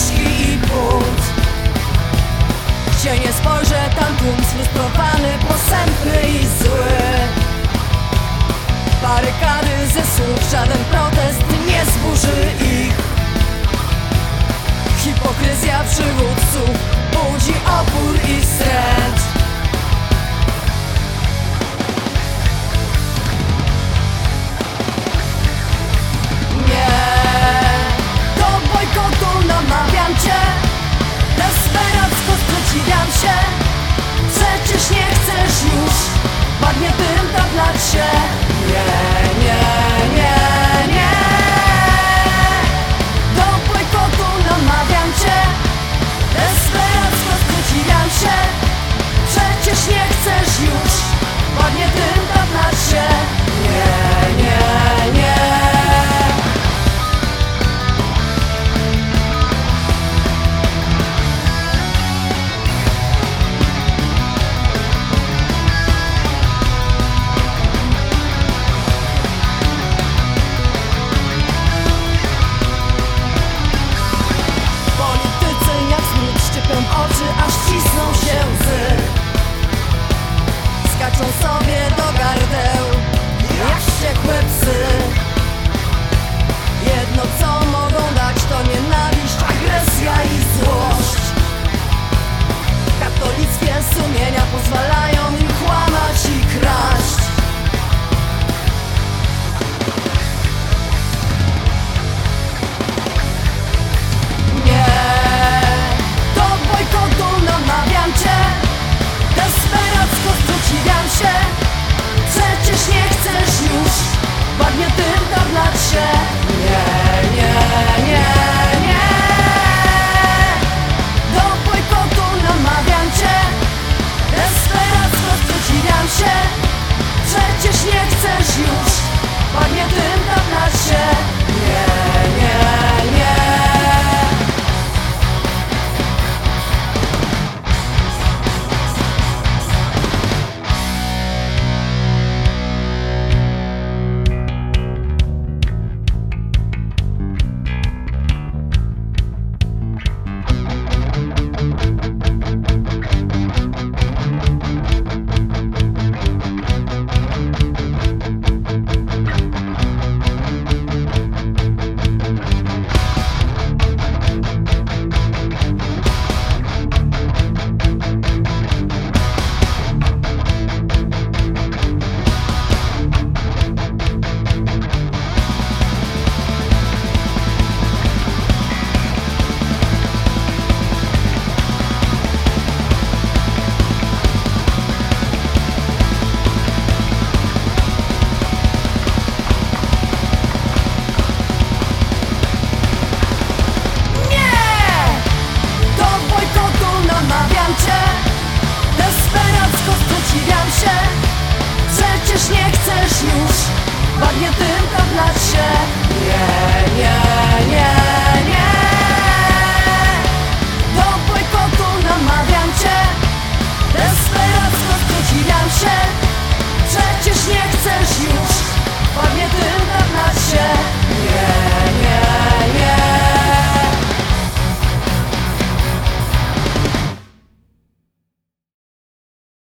ścieżki i płód Gdzie nie spojrzę, tam tłum sfrustrowany, posępny i zły. Barykady ze słów, żaden protest nie już, padnie ty. chcesz już, panie tym tam na się